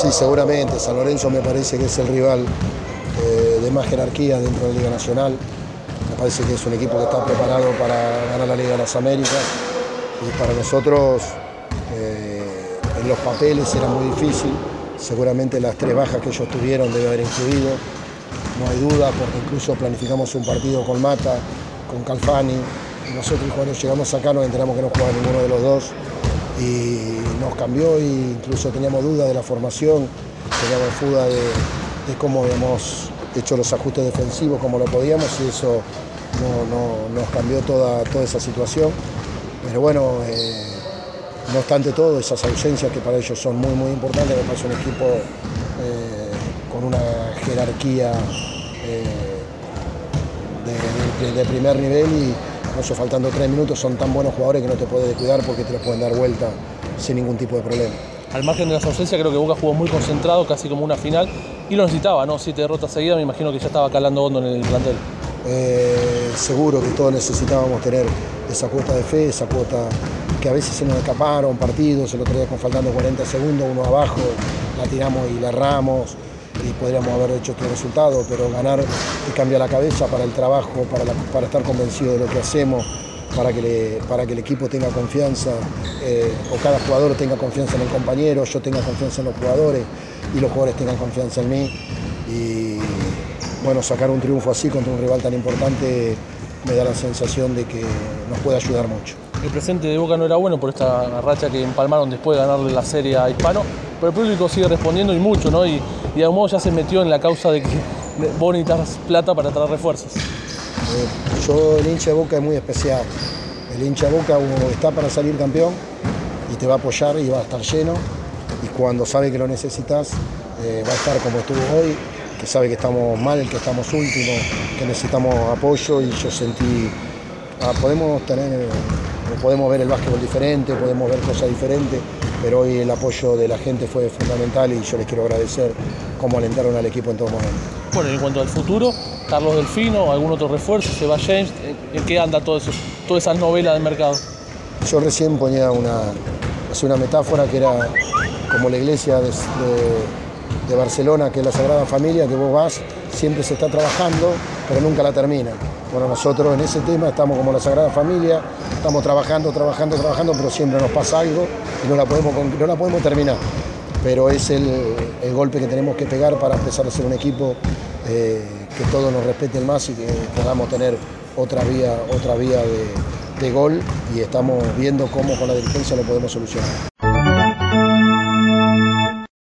Sí, seguramente. San Lorenzo me parece que es el rival eh, de más jerarquía dentro de la Liga Nacional. Me parece que es un equipo que está preparado para ganar la Liga de las Américas. Y para nosotros eh, en los papeles era muy difícil. Seguramente las tres bajas que ellos tuvieron debe haber influido. No hay duda, porque incluso planificamos un partido con Mata, con Calfani. Y nosotros cuando llegamos acá nos enteramos que no jugaba ninguno de los dos y nos cambió e incluso teníamos dudas de la formación, teníamos duda de, cómo habíamos hecho los ajustes defensivos, como lo podíamos y eso no, no, nos cambió toda, toda esa situación. Pero bueno, eh, no obstante todo, esas ausencias que para ellos son muy muy importantes, me parece un equipo eh, con una jerarquía eh, de, de primer nivel y, eso faltando tres minutos, son tan buenos jugadores que no te puedes descuidar porque te los pueden dar vuelta sin ningún tipo de problema. Al margen de las ausencias, creo que Boca jugó muy concentrado, casi como una final, y lo necesitaba, ¿no? Siete derrotas seguidas, me imagino que ya estaba calando hondo en el plantel. Eh, seguro que todos necesitábamos tener esa cuota de fe, esa cuota que a veces se nos escaparon partidos, el otro día con faltando 40 segundos, uno abajo, la tiramos y la erramos y podríamos haber hecho otro resultado, pero ganar te cambia la cabeza para el trabajo, para, para estar convencido de lo que hacemos, para que, para que el equipo tenga confianza eh, o cada jugador tenga confianza en el compañero, yo tenga confianza en los jugadores y los jugadores tengan confianza en mí. Y bueno, sacar un triunfo así contra un rival tan importante me da la sensación de que nos puede ayudar mucho. El presente de Boca no era bueno por esta racha que empalmaron después de ganarle la serie a Hispano, pero el público sigue respondiendo y mucho, ¿no? Y, y de algún modo ya se metió en la causa de que vos necesitas plata para traer refuerzos. Eh, yo, el hincha de Boca es muy especial. El hincha de Boca uno está para salir campeón y te va a apoyar y va a estar lleno. Y cuando sabe que lo necesitas, eh, va a estar como estuvo hoy, que sabe que estamos mal, que estamos últimos, que necesitamos apoyo y yo sentí, ah, podemos tener, podemos ver el básquetbol diferente, podemos ver cosas diferentes, pero hoy el apoyo de la gente fue fundamental y yo les quiero agradecer cómo alentaron al equipo en todo momento. Bueno, en cuanto al futuro, Carlos Delfino, algún otro refuerzo, se va James, ¿en qué anda todo eso, toda esa novela del mercado? Yo recién ponía una, una metáfora que era como la iglesia de, de, de, Barcelona, que es la Sagrada Familia, que vos vas, siempre se está trabajando, pero nunca la termina. Bueno, nosotros en ese tema estamos como la Sagrada Familia, estamos trabajando, trabajando, trabajando, pero siempre nos pasa algo y no la podemos, no la podemos terminar. Pero es el, el golpe que tenemos que pegar para empezar a ser un equipo eh, que todos nos respeten más y que podamos tener otra vía, otra vía de, de gol y estamos viendo cómo con la dirigencia lo podemos solucionar.